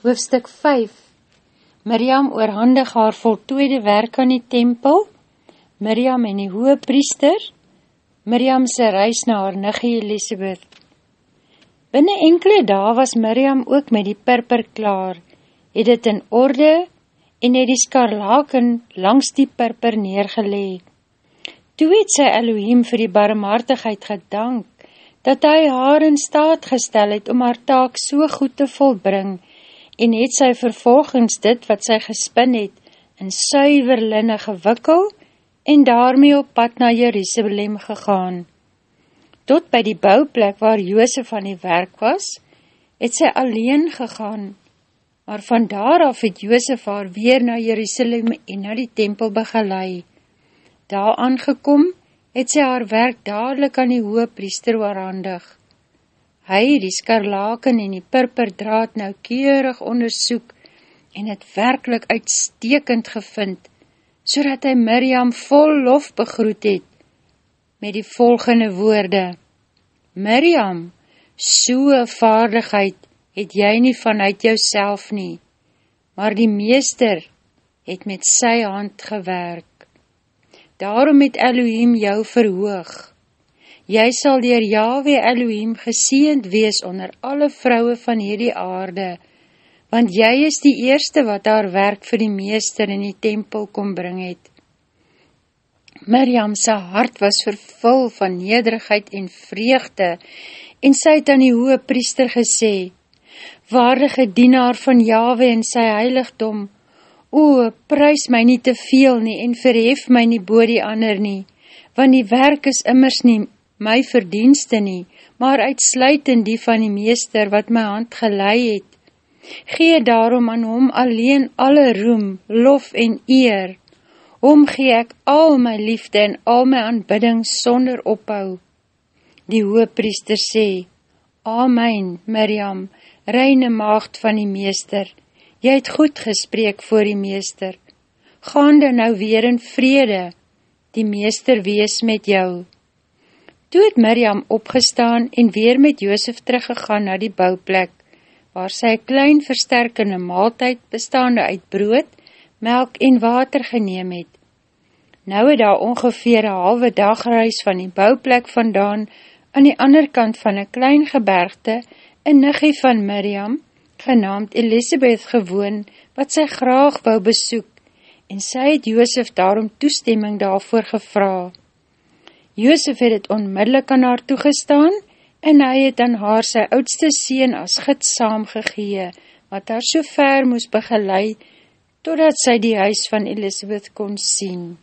Hoofstuk 5 Miriam oorhandig haar voltooide werk aan die tempel, Miriam en die hoë priester, Miriam sy reis na haar niggie Elisabeth. Binnen enkele dae was Miriam ook met die purper klaar, het het in orde en het die skarlaken langs die purper neergelee. Toe het sy Elohim vir die barmhartigheid gedank, dat hy haar in staat gestel het om haar taak so goed te volbring, en het sy vervolgens dit wat sy gespin het, in suiver linne gewikkel en daarmee op pad na Jerusalem gegaan. Tot by die bouwplek waar Joosef aan die werk was, het sy alleen gegaan, maar van daaraf het Joosef haar weer na Jerusalem en na die tempel begeleid. Daar aangekom, het sy haar werk dadelijk aan die hoë priester oorhandig hy die skarlaken en die purperdraad nou keurig ondersoek en het werkelijk uitstekend gevind, so dat hy Miriam vol lof begroet het, met die volgende woorde, Miriam, soe vaardigheid het jy nie vanuit jou nie, maar die meester het met sy hand gewerk. Daarom het Elohim jou verhoog, jy sal dier Yahweh Elohim geseend wees onder alle vrouwe van hierdie aarde, want jy is die eerste wat haar werk vir die meester in die tempel kom bring het. Miriam sy hart was vervul van nederigheid en vreugde, en sy het aan die hoë priester gesê, Waardige dienaar van Yahweh en sy heiligdom, O, prijs my nie te veel nie, en verhef my nie boor die ander nie, want die werk is immers nie my verdienste nie, maar uitsluitend die van die meester wat my hand gelei het. Gee daarom aan hom alleen alle roem, lof en eer. Hom gee ek al my liefde en al my aanbidding sonder ophou. Die hoepriester sê, Amen, Miriam, reine maagd van die meester, jy het goed gespreek voor die meester. Gaande nou weer in vrede, die meester wees met jou. Toe het Miriam opgestaan en weer met Joosef teruggegaan na die bouwplek, waar sy klein versterkende maaltijd bestaande uit brood, melk en water geneem het. Nou het daar ongeveer een halwe dagreis van die bouwplek vandaan aan die ander kant van een klein gebergte, een niggie van Miriam, genaamd Elisabeth gewoon, wat sy graag wou besoek, en sy het Joosef daarom toestemming daarvoor gevraag. Joosef het het onmiddellik aan haar toegestaan en hy het aan haar sy oudste sien as gids saamgegee, wat haar so ver moes begeleid, totdat sy die huis van Elisabeth kon sien.